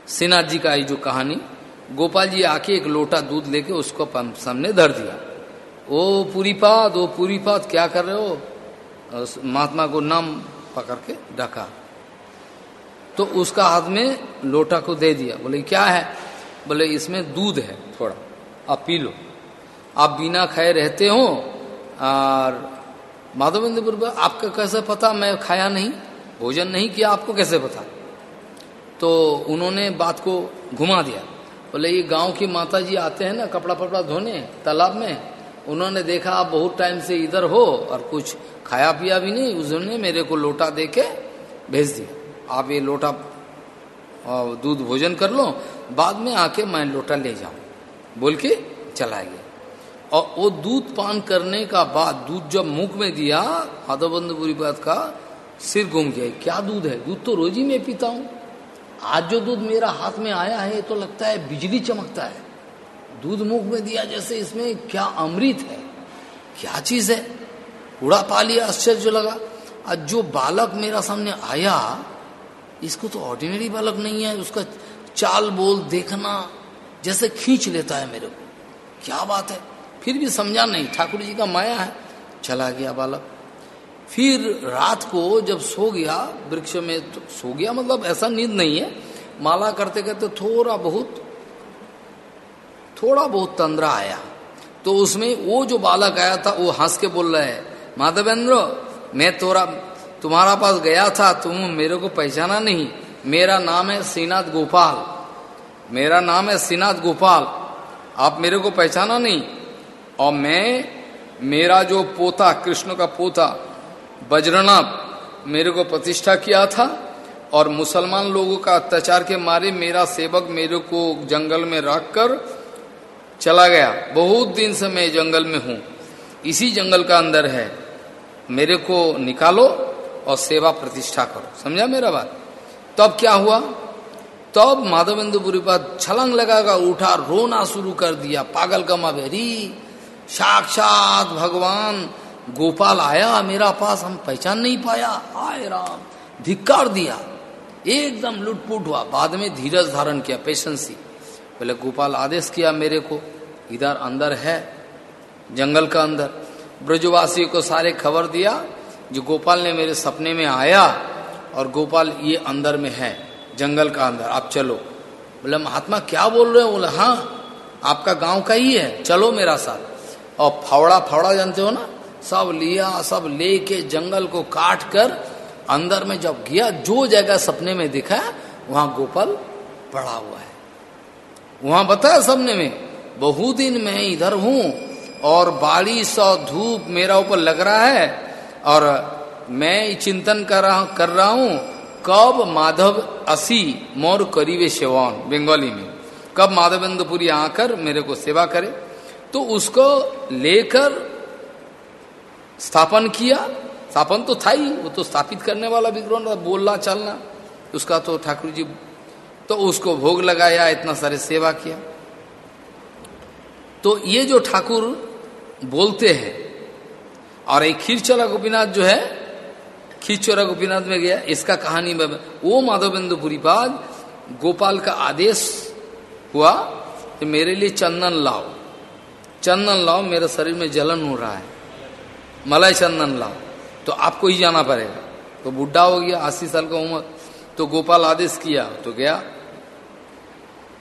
A: सीनाथ जी का ये जो कहानी, गोपाल जी आके एक लोटा दूध लेके उसको सामने धर दिया। ओ पूरी पात ओ पूरी पात क्या कर रहे हो? महात्मा को नाम पकड़ के ढका तो उसका हाथ में लोटा को दे दिया। बोले, क्या है? बोले, इसमें दूध है थोड़ा। आप पी लो। आप बिना खाए रहते हो और माधवेंद्रपुर आपका कैसे पता? मैं खाया नहीं, भोजन नहीं किया, आपको कैसे पता? तो उन्होंने बात को घुमा दिया। बोले, ये गाँव की माता जी आते हैं ना, कपड़ा पपड़ा धोने, तालाब में, उन्होंने देखा, आप बहुत टाइम से इधर हो और कुछ खाया पिया भी नहीं उसने मेरे को लोटा दे के भेज दिया। आप ये लोटा दूध भोजन कर लो, बाद में आके मैं लोटा ले जाऊँ। बोल के चला गया। और वो दूध पान करने का बाद दूध जब मुख में दिया माधवबंद बुरी बात का सिर घूम गया। क्या दूध है? दूध तो रोज ही मैं पीता हूँ। आज जो दूध मेरा हाथ में आया है तो लगता है बिजली चमकता है। दूध मुख में दिया जैसे इसमें क्या अमृत है? क्या चीज़ है? उड़ा पा लिया, आश्चर्य लगा। आज जो बालक मेरा सामने आया, इसको तो ऑर्डिनरी बालक नहीं है। उसका चाल बोल देखना जैसे खींच लेता है मेरे को। क्या बात है? फिर भी समझा नहीं। ठाकुर जी का माया है। चला गया बालक। फिर रात को जब सो गया, वृक्ष में तो सो गया मतलब ऐसा नींद नहीं है। माला करते करते थोड़ा बहुत थोड़ा बहुत तंद्रा आया। तो उसमें वो जो बालक आया था, वो हंस के बोल रहा है, माधवेंद्र, मैं तोरा, तुम्हारा पास गया था, तुम मेरे को पहचाना नहीं। मेरा नाम है श्रीनाथ गोपाल। मेरा नाम है श्रीनाथ गोपाल। आप मेरे को पहचाना नहीं? और मैं, मेरा जो पोता, कृष्ण का पोता बजरना मेरे को प्रतिष्ठा किया था और मुसलमान लोगों का अत्याचार के मारे मेरा सेवक मेरे को जंगल में रख कर चला गया। बहुत दिन से मैं जंगल में हूँ। इसी जंगल का अंदर है। मेरे को निकालो और सेवा प्रतिष्ठा करो। समझा मेरा बात? तब क्या हुआ? तब माधवेंद्रपुरी पर छलंग लगाकर उठा, रोना शुरू कर दिया। पागल का मावेरी, साक्षात भगवान, गोपाल आया, मेरा पास हम पहचान नहीं पाया। आए राम, धिक्कार दिया। एकदम लुटपुट हुआ। बाद में धीरज धारण किया पेशेंसी पहले गोपाल, आदेश किया मेरे को। इधर अंदर है, जंगल का अंदर। ब्रजवासी को सारे खबर दिया, जो गोपाल ने मेरे सपने में आया और गोपाल ये अंदर में है। जंगल का अंदर, आप चलो। बोले, महात्मा, क्या बोल रहे हो? बोले हाँ आपका गाँव का ही है, चलो मेरा साथ। और फावड़ा फावड़ा जानते हो ना? सब लिया, सब लेके जंगल को काट कर अंदर में जब गया, जो जगह सपने में दिखा, वहाँ गोपाल पड़ा हुआ है। वहाँ बताया सपने में, बहुत दिन मैं इधर हूँ और बारिश और धूप मेरा ऊपर लग रहा है और मैं चिंतन कर रहा कर रहा हूँ कब माधव असी मोर करीबे सेवान बंगाली में? कब माधवेंद्रपुरी आकर मेरे को सेवा करे? तो उसको लेकर स्थापन किया। स्थापन तो था ही, वो तो स्थापित करने वाला विग्रह बोलना चलना। उसका तो ठाकुर जी तो उसको भोग लगाया, इतना सारे सेवा किया। तो ये जो ठाकुर बोलते हैं, और एक खीरचोरा गोपीनाथ जो है खीरचोरा गोपीनाथ में गया, इसका कहानी में वो माधवेंद्र पुरीपाद गोपाल का आदेश हुआ कि मेरे लिए चंदन लाओ। चंदन लाओ, मेरे शरीर में जलन हो रहा है। मलाई चंदन लाओ। तो आपको ही जाना पड़ेगा। तो बुढ़ा हो गया, अस्सी साल का उम्र। तो गोपाल आदेश किया तो गया,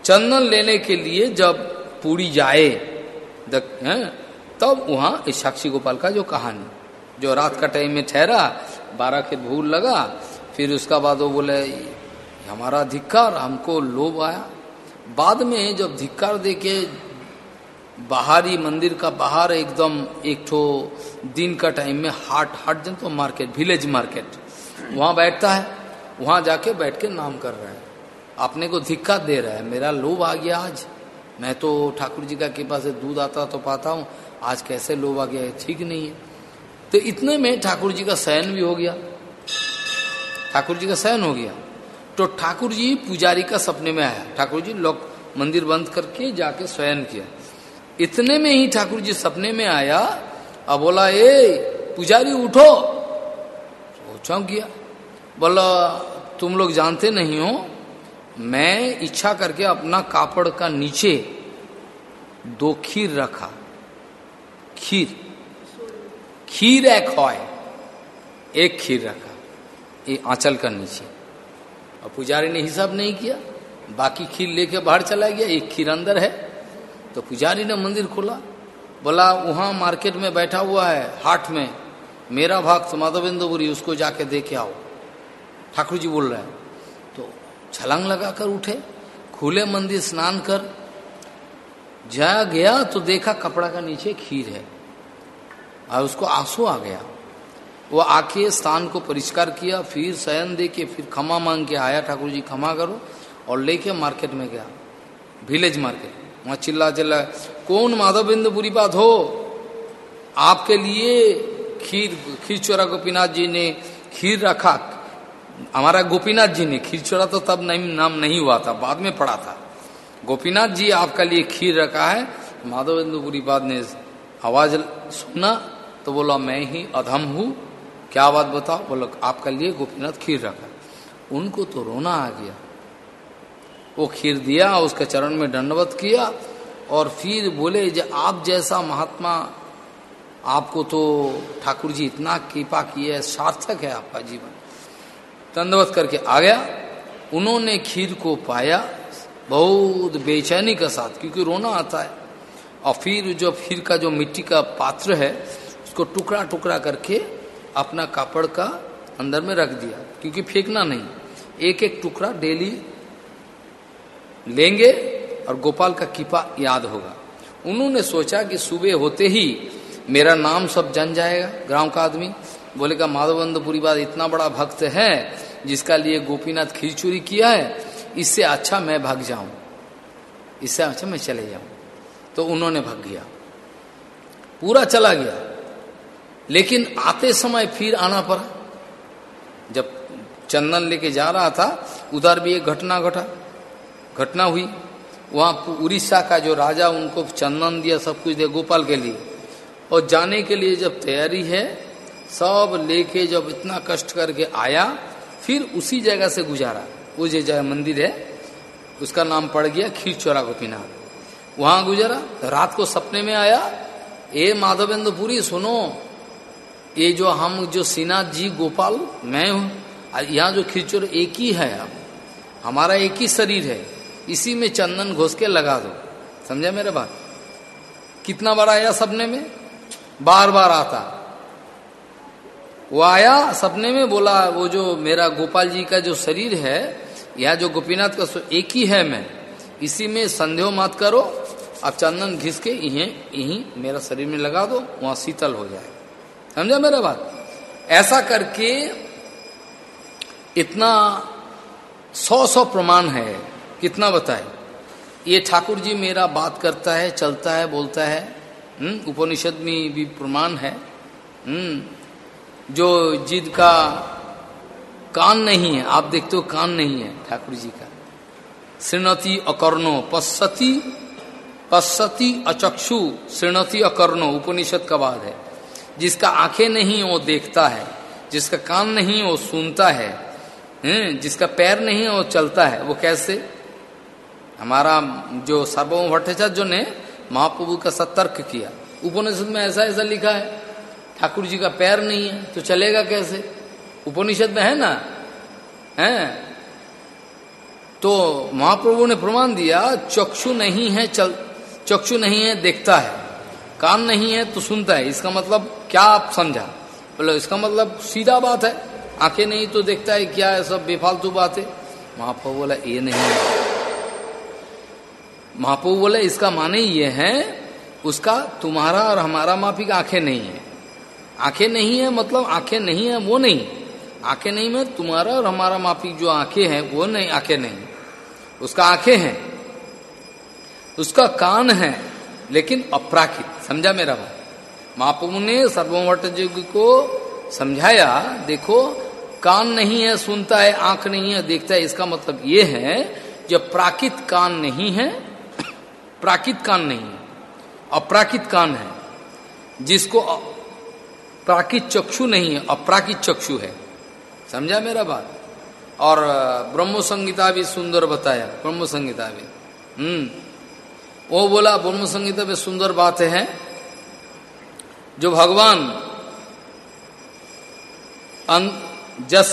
A: चंदन लेने के लिए जब पूरी जाए तब वहाँ साक्षी गोपाल का जो कहानी, जो रात का टाइम में ठहरा बारह के भूल लगा, फिर उसका बाद वो बोले, हमारा धिक्कार हमको लोभ आया। बाद में जब धिक्कार देके बाहरी मंदिर का बाहर एकदम एक ठो दिन का टाइम में हाट हाट जन तो मार्केट विलेज मार्केट वहाँ बैठता है, वहाँ जाके बैठ के नाम कर रहा है। अपने को धिक्का दे रहा है, मेरा लोभ आ गया आज। मैं तो ठाकुर जी का कृपा से दूध आता तो पाता हूँ, आज कैसे लोभ आ गया ठीक नहीं है। तो इतने में ठाकुर जी का शयन भी हो गया। ठाकुर जी का शयन हो गया। तो ठाकुर जी पुजारी का सपने में आया। ठाकुर जी लोग मंदिर बंद करके जाके स्वयं किया। इतने में ही ठाकुर जी सपने में आया। अब बोला, ए, पुजारी उठो। तो चौंक गया। बोला, तुम लोग जानते नहीं हो, मैं इच्छा करके अपना कापड़ का नीचे दो खीर रखा। खीर। खीर एक एक खीर रखा। ये आंचल का नीचे। और पुजारी ने हिसाब नहीं किया। बाकी खीर लेके बाहर चला गया। एक खीर अंदर है। तो पुजारी ने मंदिर खोला। बोला, वहाँ मार्केट में बैठा हुआ है, हाट में। मेरा भाग भक्त माधवेंद्रपुरी, उसको जाके दे के आओ। ठाकुर जी बोल रहे हैं। तो छलांग लगाकर उठे। खुले मंदिर स्नान कर। जा गया तो देखा कपड़ा का नीचे खीर है। और उसको आँसू आ गया। वो आके स्थान को परिष्कार किया, फिर शयन दे के फिर क्षमा मांग के आया, ठाकुर जी क्षमा करो, और लेके मार्केट में गया। विलेज मार्केट वहाँ चिल्ला चिल्ला, कौन माधव बिंदुपुरी बात हो? आपके लिए खीर खीर चोरा गोपीनाथ जी ने खीर रखा। हमारा गोपीनाथ जी ने खीर चोरा तो तब नहीं, नाम नहीं हुआ था, बाद में पड़ा था। गोपीनाथ जी आपका लिए खीर रखा है माधव बिंदुपुरी बाद ने आवाज़ सुना तो बोला, मैं ही अधम हूँ। क्या बात बताओ? बोलो, आपका लिए गोपीनाथ खीर रखा उनको तो रोना आ गया। वो खीर दिया, उसके चरण में दंडवत किया और फिर बोले, जो आप जैसा महात्मा, आपको तो ठाकुर जी इतना कृपा किए सार्थक है आपका जीवन। दंडवत करके आ गया। उन्होंने खीर को पाया, बहुत बेचैनी के साथ, क्योंकि रोना आता है। और फिर जो फिर का जो मिट्टी का पात्र है उसको टुकड़ा टुकड़ा करके अपना कापड़ का अंदर में रख दिया, क्योंकि फेंकना नहीं। एक एक टुकड़ा डेली लेंगे और गोपाल का कीपा याद होगा। उन्होंने सोचा कि सुबह होते ही मेरा नाम सब जन जाएगा, गाँव का आदमी। बोले का माधवंदपुरी बात इतना बड़ा भक्त है, जिसका लिए गोपीनाथ खीर किया है, इससे अच्छा मैं भाग जाऊँ। इससे अच्छा मैं चले जाऊँ। तो उन्होंने भाग गया। पूरा चला गया। लेकिन आते समय फिर आना पड़ा। जब चंदन लेके जा रहा था, उधर भी एक घटना घटा। घटना हुई। वहाँ उड़ीसा का जो राजा, उनको चंदन दिया, सब कुछ दिया, गोपाल के लिए। और जाने के लिए जब तैयारी है, सब लेके जब इतना कष्ट करके आया, फिर उसी जगह से गुजारा। वो जो जगह मंदिर है, उसका नाम पड़ गया खीर चौरा गोपीनाथ वहाँ गुजरा। रात को सपने में आया, ए माधवेंद्रपुरी, सुनो ये जो हम, जो श्रीनाथ जी गोपाल, मैं हूँ, और यहाँ जो खिचुर एक ही है अब। हमारा एक ही शरीर है। इसी में चंदन घोस के लगा दो। समझा मेरे बात? कितना बार आया सपने में? बार बार आता। वो आया, सपने में बोला, वो जो मेरा गोपाल जी का जो शरीर है या जो गोपीनाथ का एक ही है मैं। इसी में संदेह मत करो। अब चंदन घिस के यही यही मेरा शरीर में लगा दो, वहाँ शीतल हो जाए। समझा मेरा बात? ऐसा करके इतना सौ सौ प्रमाण है कितना बताए? ये ठाकुर जी मेरा बात करता है चलता है बोलता है हम्म, उपनिषद में भी प्रमाण है हम्म जो जिद का कान नहीं है आप देखते हो कान नहीं है ठाकुर जी का। श्रीणति अकर्णो पश्यति पश्यति अचक्षु श्रीणति अकर्णो उपनिषद का बाद है। जिसका आँखें नहीं वो देखता है। जिसका कान नहीं वो सुनता है। हम्म, जिसका पैर नहीं वो चलता है। वो कैसे? हमारा जो सर्वभौम भट्टाचार्य ने महाप्रभु का सतर्क किया। उपनिषद में ऐसा ऐसा लिखा है। ठाकुर जी का पैर नहीं है तो चलेगा कैसे? उपनिषद में है ना? है? तो महाप्रभु ने प्रमाण दिया चक्षु नहीं है चल चक्षु नहीं है देखता है। कान नहीं है तो सुनता है। इसका मतलब क्या आप समझा? बोलो, इसका मतलब सीधा बात है। आँखें नहीं तो देखता है क्या है सब बेफालतू बात है? महाप्रभु बोला, ये नहीं है। महाप्रभु बोले, इसका माने ये है, उसका तुम्हारा और हमारा माफिक आँखें नहीं है। आँखें नहीं है मतलब आँखें नहीं है, वो नहीं। आँखें नहीं में तुम्हारा और हमारा माफ़ी जो आँखें हैं, वो नहीं, आँखें नहीं। उसका आँखें हैं। उसका कान है। लेकिन अपराकित समझा मेरा बात महाप्रभु ने सर्वमठ जी को समझाया, देखो, कान नहीं है, सुनता है, आँख नहीं है, देखता है, इसका मतलब ये है, जब प्राकृत कान नहीं है, प्राकृत कान नहीं है, अपराकित कान है, जिसको प्राकृत चक्षु नहीं है, अपराकित चक्षु है। समझा मेरा बात और ब्रह्म संगीता भी सुंदर बताया ब्रह्म संगीता भी। हम्म वो बोला ब्रह्म संगीता में सुंदर बात है, जो भगवान जस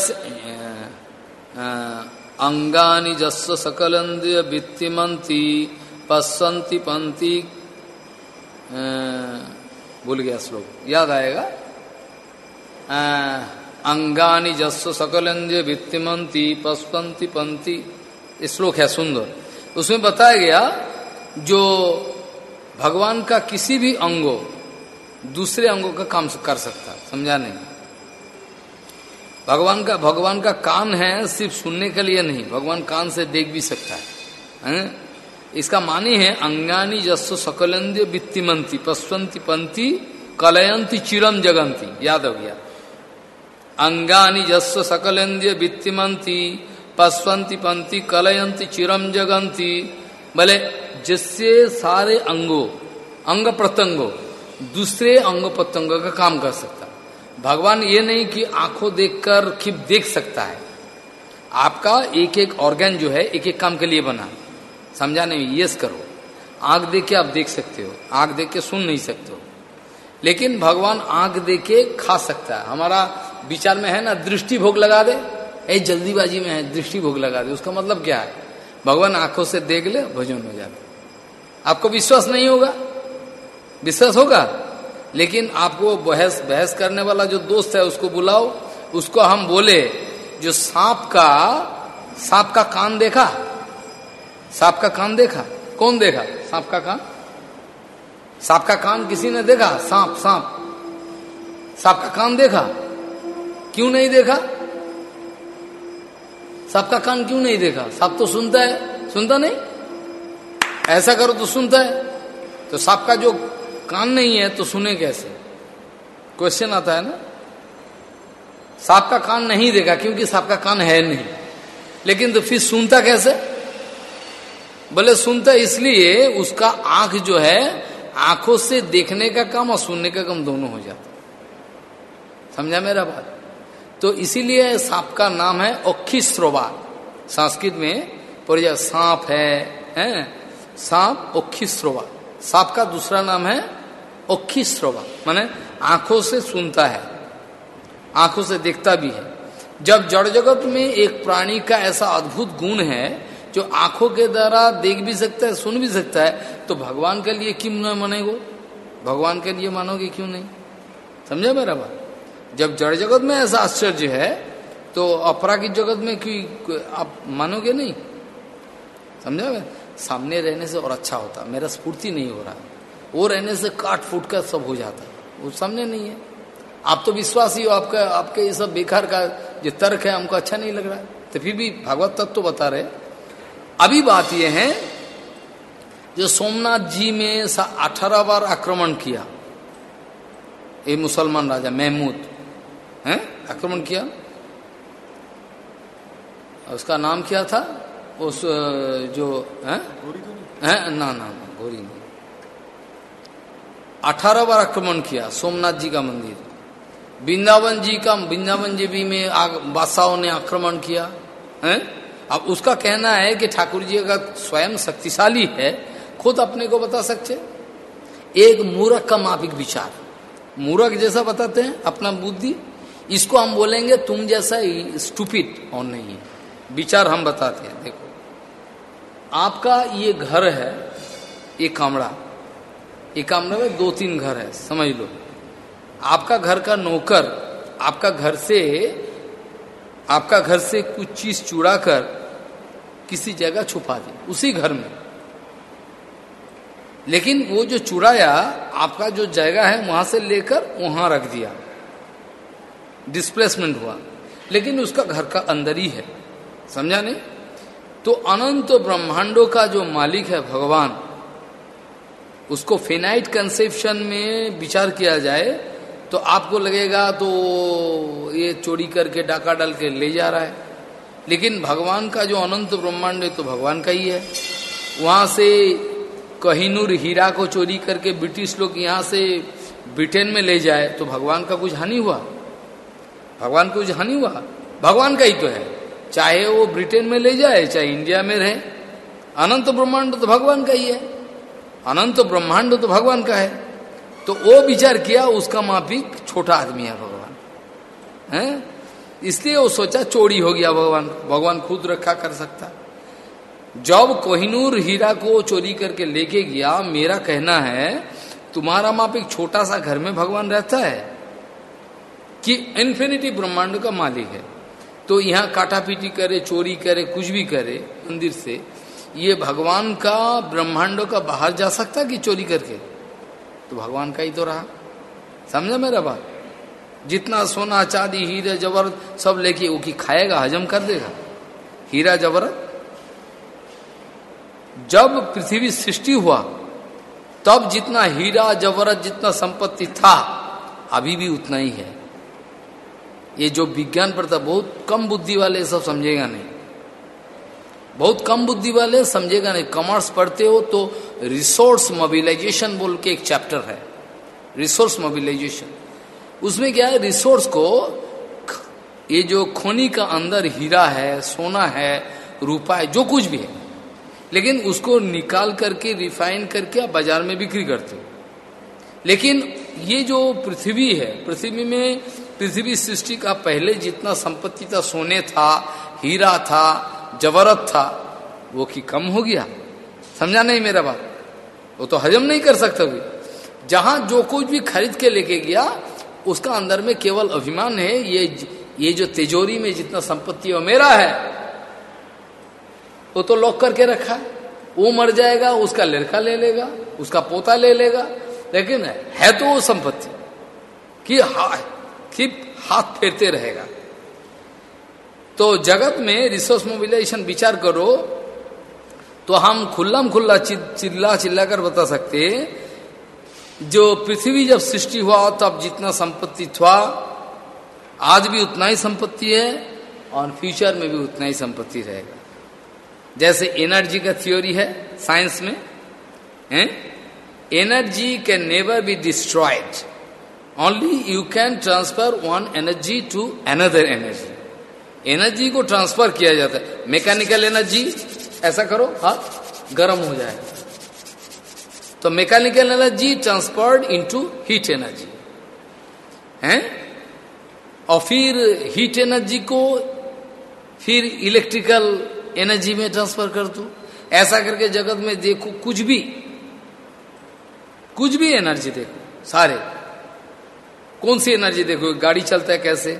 A: अंगानी जस सकलंद्रिय वित्तिमंती पसंती पंती भूल गया श्लोक, याद आएगा? अंगानी जस सकलेंद्रिय वित्तिमंती पसपंती पंती श्लोक है सुंदर। उसमें बताया गया जो भगवान का किसी भी अंगो दूसरे अंगों का काम कर सकता समझा नहीं भगवान का भगवान का कान है सिर्फ़ सुनने के लिए नहीं भगवान कान से देख भी सकता है, है? इसका मानी है अंगानी जस्व सकलेन्द्र वित्तिमंती पश्वंती पंथी कलयंती चिरम जगंती याद हो गया अंगानी जस्व सकलेन्द्र वित्तिमंती पश्वंती पंथी कलयंती चिरम जगंती भले जिससे सारे अंगों, अंग प्रत्यंगों, दूसरे अंग प्रत्यंगों का काम कर सकता भगवान ये नहीं कि आँखों देखकर खिप देख सकता है। आपका एक एक ऑर्गन जो है एक एक काम के लिए बना। समझा नहीं? यस करो। आँख देख के आप देख सकते हो। आँख देख के सुन नहीं सकते हो। लेकिन भगवान आँख देख के खा सकता है। हमारा विचार में है ना, दृष्टि भोग लगा दे। ए, जल्दीबाजी में है, दृष्टि भोग लगा दे। उसका मतलब क्या है? भगवान आँखों से देख ले, भोजन हो जाता आपको विश्वास नहीं होगा? विश्वास होगा? लेकिन आपको बहस बहस करने वाला जो दोस्त है, उसको बुलाओ। उसको हम बोले, जो सांप का सांप का कान देखा? सांप का कान देखा? कौन देखा? सांप का कान? सांप का कान किसी ने देखा? सांप सांप। सांप का कान देखा? क्यों नहीं देखा? सांप का कान क्यों नहीं देखा? सांप तो सुनता है। सुनता नहीं? ऐसा करो तो सुनता है। तो सांप का जो कान नहीं है तो सुने कैसे? क्वेश्चन आता है ना? सांप का कान नहीं देखा क्योंकि सांप का कान है नहीं। लेकिन तो फिर सुनता कैसे? बोले सुनता इसलिए उसका आँख जो है आँखों से देखने का काम और सुनने का काम दोनों हो जाता समझा मेरा बात? तो इसीलिए सांप का नाम है औखी श्रोवा संस्कृत में पर सांप है, है? सांप श्रोवा सांप का दूसरा नाम है ओखी श्रोवा माने आँखों से सुनता है, आँखों से देखता भी है। जब जड़ जगत में एक प्राणी का ऐसा अद्भुत गुण है, जो आँखों के द्वारा देख भी सकता है, सुन भी सकता है तो भगवान के लिए क्यों न मानेगो भगवान के लिए मानोगे क्यों नहीं? समझा मेरा बात? जब जड़ जगत में ऐसा आश्चर्य है तो अपरागिक जगत में क्यों, आप मानोगे नहीं? समझा मैं? सामने रहने से और अच्छा होता, मेरा स्फूर्ति नहीं हो रहा। वो रहने से काट फूट कर सब हो जाता, वो सामने नहीं है। आप तो विश्वास ही हो आपका, आपके ये सब बेकार का जो तर्क है, हमको अच्छा नहीं लग रहा। तो फिर भी भागवत तत्व तो बता रहे अभी बात यह है, जो सोमनाथ जी में अठारह बार आक्रमण किया, ये मुसलमान राजा महमूद, है? आक्रमण किया? उसका नाम क्या था? उस जो है, है? ना ना ना गोरी नहीं। अठारह बार आक्रमण किया सोमनाथ जी का मंदिर। वृंदावन जी का वृंदावन जी भी में बादशाहों ने आक्रमण किया है? अब उसका कहना है कि ठाकुर जी अगर स्वयं शक्तिशाली है खुद अपने को बता सकते? एक मूर्ख का माफिक विचार। मूर्ख जैसा बताते हैं अपना बुद्धि। इसको हम बोलेंगे तुम जैसा स्टूपिड और नहीं विचार हम बताते हैं देखो। आपका ये घर है, ये कमरा ये कमरे में दो तीन घर है, समझ लो। आपका घर का नौकर, आपका घर से, आपका घर से कुछ चीज़ चुरा कर किसी जगह छुपा दी, उसी घर में। लेकिन वो जो चुराया, आपका जो जगह है, वहाँ से लेकर वहाँ रख दिया। डिस्प्लेसमेंट हुआ। लेकिन उसका घर का अंदर ही है। समझा नहीं? तो अनंत ब्रह्मांडों का जो मालिक है भगवान, उसको फेनाइट कंसेप्शन में विचार किया जाए तो आपको लगेगा तो ये चोरी करके डाका डाल के ले जा रहा है। लेकिन भगवान का जो अनंत ब्रह्मांड है तो भगवान का ही है। वहाँ से कहिनूर हीरा को चोरी करके ब्रिटिश लोग यहाँ से ब्रिटेन में ले जाए तो भगवान का कुछ हानि हुआ? भगवान को कुछ हानि हुआ? भगवान का ही तो है। चाहे वो ब्रिटेन में ले जाए, चाहे इंडिया में रहे। अनंत ब्रह्मांड तो भगवान का ही है। अनंत ब्रह्मांड तो भगवान का है। तो वो विचार किया, उसका माफिक छोटा आदमी है भगवान। है? इसलिए वो सोचा चोरी हो गया भगवान। भगवान खुद रखा कर सकता। जब कोहिनूर हीरा को चोरी करके लेके गया, मेरा कहना है, तुम्हारा मापिक छोटा सा घर में भगवान रहता है कि इन्फिनिटी ब्रह्मांड का मालिक है। तो यहाँ काटा पीटी करे, चोरी करे, कुछ भी करे मंदिर से, ये भगवान का, ब्रह्मांडों का बाहर जा सकता कि चोरी करके? तो भगवान का ही तो रहा। समझा मेरा बात? जितना सोना, चांदी, हीरा जबरत सब लेके वो की खाएगा, हजम कर देगा? हीरा जबरत जब पृथ्वी सृष्टि हुआ, तब जितना हीरा जबरत जितना संपत्ति था, अभी भी उतना ही है। ये जो विज्ञान पढ़ता बहुत कम बुद्धि वाले सब समझेगा नहीं। बहुत कम बुद्धि वाले समझेगा नहीं। कॉमर्स पढ़ते हो तो रिसोर्स मोबिलाइजेशन बोल के एक चैप्टर है। Resource mobilisation. उसमें क्या है? रिसोर्स को ये जो खोनी का अंदर हीरा है, सोना है, रूपा है, जो कुछ भी है। लेकिन उसको निकाल करके, रिफाइन करके आप बाज़ार में बिक्री करते हो। लेकिन ये जो पृथ्वी है, पृथ्वी में पृथ्वी सृष्टि का पहले जितना संपत्ति था सोने था हीरा था जबरत था वो कि कम हो गया। समझा नहीं मेरा बात? वो तो हजम नहीं कर सकता भी जहाँ जो कुछ भी खरीद के लेके गया उसका अंदर में केवल अभिमान है ये ये जो तिजोरी में जितना संपत्ति है मेरा है वो तो लॉक करके रखा। है वो मर जाएगा उसका लड़का ले लेगा उसका पोता ले लेगा। लेकिन है तो वो संपत्ति। कि हा, हाथ फेरते रहेगा। तो जगत में रिसोर्स मोबिलाइजेशन विचार करो तो हम खुल्लम खुल्ला चिल्ला चिल्ला कर बता सकते जो पृथ्वी जब सृष्टि हुआ, तब जितना संपत्ति था आज भी उतना ही संपत्ति है, और फ्यूचर में भी उतना ही संपत्ति रहेगा। जैसे एनर्जी का थ्योरी है साइंस में energy can never be destroyed only you can transfer one energy to another energy energy को ट्रांसफ़र किया जाता है। मैकेनिकल एनर्जी ऐसा करो, हाथ गर्म हो जाए। तो mechanical energy transferred into heat energy हैं? और फिर हीट एनर्जी को फिर इलेक्ट्रिकल एनर्जी में ट्रांसफ़र कर दो। ऐसा करके जगत में देखो, कुछ भी कुछ भी एनर्जी देखो, सारे। कौन सी एनर्जी? देखो गाड़ी चलता है कैसे?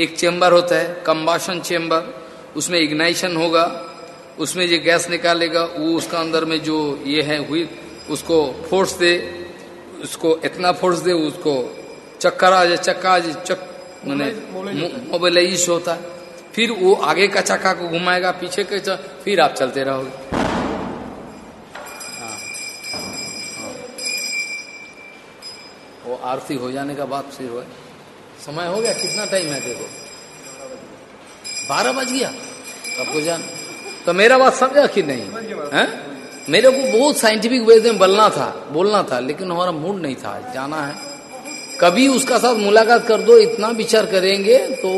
A: एक चेंबर होता है कंबाशन चेंबर उसमें इग्नाइशन होगा उसमें जो गैस निकालेगा वो उसका अंदर में जो ये है हुई उसको फोर्स दे उसको इतना फोर्स दे उसको चक्कर आ जाए चक्का आ जाए चक मैंने मोबिलाइज होता है। फिर वो आगे का चक्का को घुमाएगा पीछे के फिर आप चलते रहोगे। आरती हो जाने का बात फिर हुआ। समय हो गया, कितना टाइम है देखो। बारह बज गया। आपको जान तो मेरा बात समझा कि नहीं? है? मेरे को बहुत साइंटिफिक वे में बोलना था बोलना था, लेकिन हमारा मूड नहीं था। जाना है। कभी उसका साथ मुलाकात कर दो, इतना विचार करेंगे तो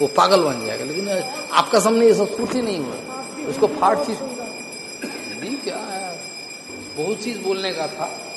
A: वो पागल बन जाएगा। लेकिन आपका सामने ये सब कुछ ही नहीं हुआ। उसको फाट चीज़ क्या है? बहुत चीज़ बोलने का था।